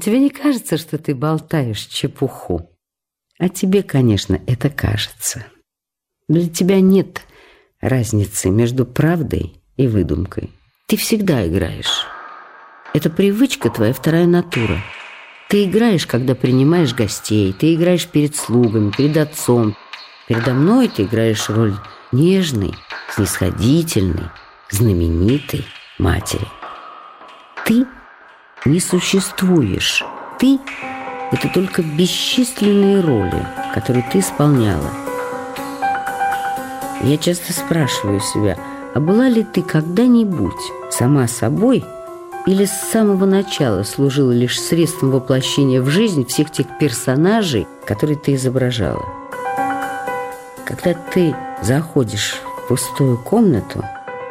Тебе не кажется, что ты болтаешь чепуху? А тебе, конечно, это кажется. Для тебя нет разницы между правдой и выдумкой. Ты всегда играешь. Это привычка твоя вторая натура. Ты играешь, когда принимаешь гостей, ты играешь перед слугами, перед отцом. Передо мной ты играешь роль нежной, снисходительной, знаменитой матери. Ты не существуешь. Ты – это только бесчисленные роли, которые ты исполняла. Я часто спрашиваю себя, а была ли ты когда-нибудь сама собой или с самого начала служила лишь средством воплощения в жизнь всех тех персонажей, которые ты изображала? Когда ты заходишь в пустую комнату,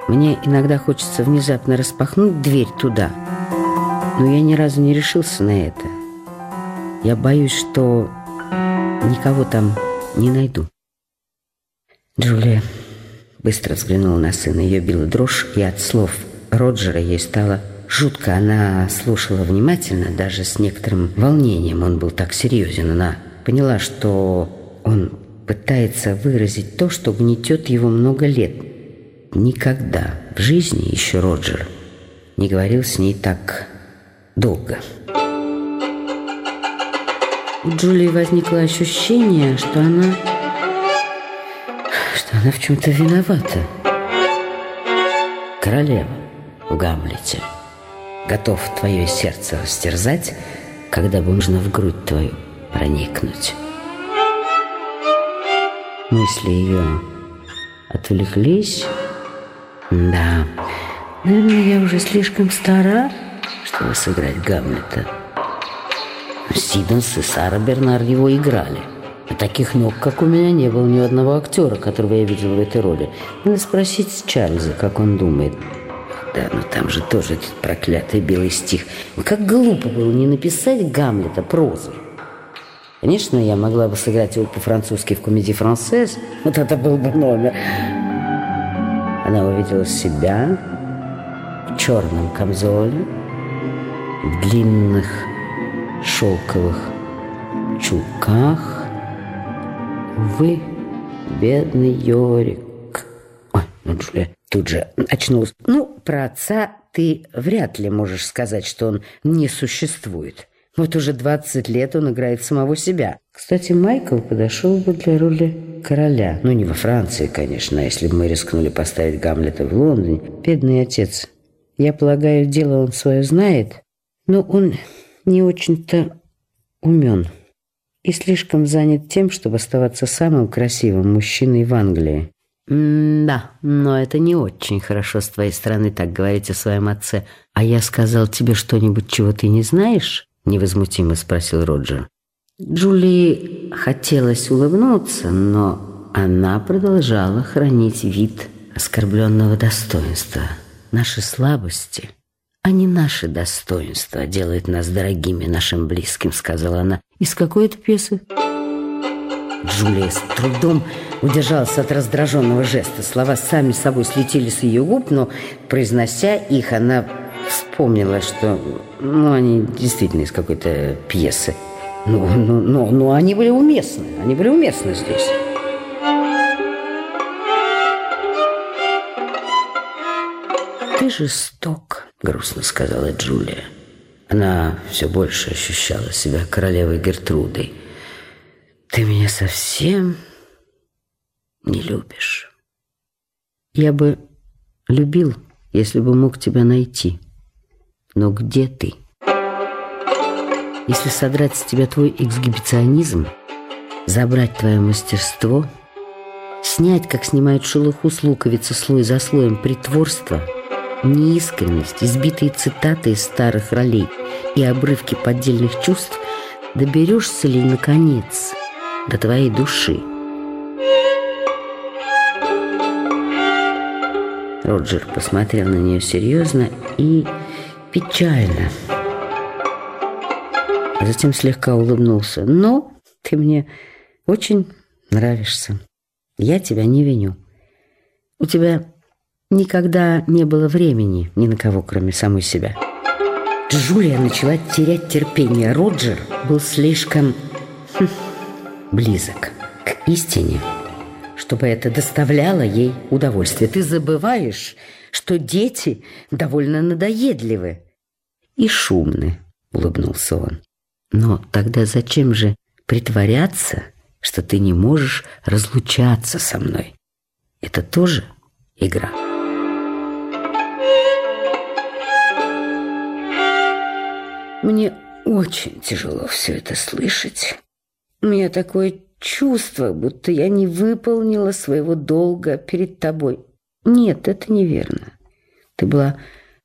мне иногда хочется внезапно распахнуть дверь туда – но я ни разу не решился на это. Я боюсь, что никого там не найду. Джулия быстро взглянула на сына. Ее била дрожь, и от слов Роджера ей стало жутко. Она слушала внимательно, даже с некоторым волнением. Он был так серьезен. Она поняла, что он пытается выразить то, что гнетет его много лет. Никогда в жизни еще Роджер не говорил с ней так долго. У Джулии возникло ощущение, что она... что она в чем-то виновата. Королева в Гамлете. Готов твое сердце растерзать, когда нужно в грудь твою проникнуть. Мысли ее отвлеклись. Да, наверное, я уже слишком стара, чтобы сыграть Гамлета. Сиденс и Сара Бернар его играли. А таких ног, как у меня, не было ни одного актера, которого я видел в этой роли. Надо спросить Чарльза, как он думает. Да, но там же тоже этот проклятый белый стих. Как глупо было не написать Гамлета прозой. Конечно, я могла бы сыграть его по-французски в комедии «Францез». Вот это был бы номер. Она увидела себя в черном камзоле, в длинных шелковых чулках. Вы, бедный Йорик. Ой, ну Джулия тут же очнулась. Ну, про отца ты вряд ли можешь сказать, что он не существует. Вот уже 20 лет он играет самого себя. Кстати, Майкл подошел бы для роли короля. Ну, не во Франции, конечно, а если бы мы рискнули поставить Гамлета в Лондоне. Бедный отец. Я полагаю, дело он свое знает, но он не очень-то умен и слишком занят тем, чтобы оставаться самым красивым мужчиной в Англии. «Да, но это не очень хорошо с твоей стороны так говорить о своем отце. А я сказал тебе что-нибудь, чего ты не знаешь?» Невозмутимо спросил Роджер. Джулии хотелось улыбнуться, но она продолжала хранить вид оскорбленного достоинства. Наши слабости а не наше достоинство делает нас дорогими нашим близким», — сказала она. «Из какой это пьесы?» Джулия с трудом удержалась от раздраженного жеста. Слова сами собой слетели с ее губ, но, произнося их, она вспомнила, что ну, они действительно из какой-то пьесы. Ну, ну, ну, ну, они были уместны, они были уместны здесь. «Ты жесток», — грустно сказала Джулия. Она все больше ощущала себя королевой Гертрудой. «Ты меня совсем не любишь. Я бы любил, если бы мог тебя найти. Но где ты? Если содрать с тебя твой эксгибиционизм, забрать твое мастерство, снять, как снимают шелуху с луковицы слой за слоем притворства — неискренность, избитые цитаты из старых ролей и обрывки поддельных чувств, доберешься ли, наконец, до твоей души? Роджер посмотрел на нее серьезно и печально. А затем слегка улыбнулся. «Но ты мне очень нравишься. Я тебя не виню. У тебя Никогда не было времени ни на кого, кроме самой себя. Джулия начала терять терпение. Роджер был слишком хм, близок к истине, чтобы это доставляло ей удовольствие. Ты забываешь, что дети довольно надоедливы и шумны, улыбнулся он. Но тогда зачем же притворяться, что ты не можешь разлучаться со мной? Это тоже игра. Мне очень тяжело все это слышать. У меня такое чувство, будто я не выполнила своего долга перед тобой. Нет, это неверно. Ты была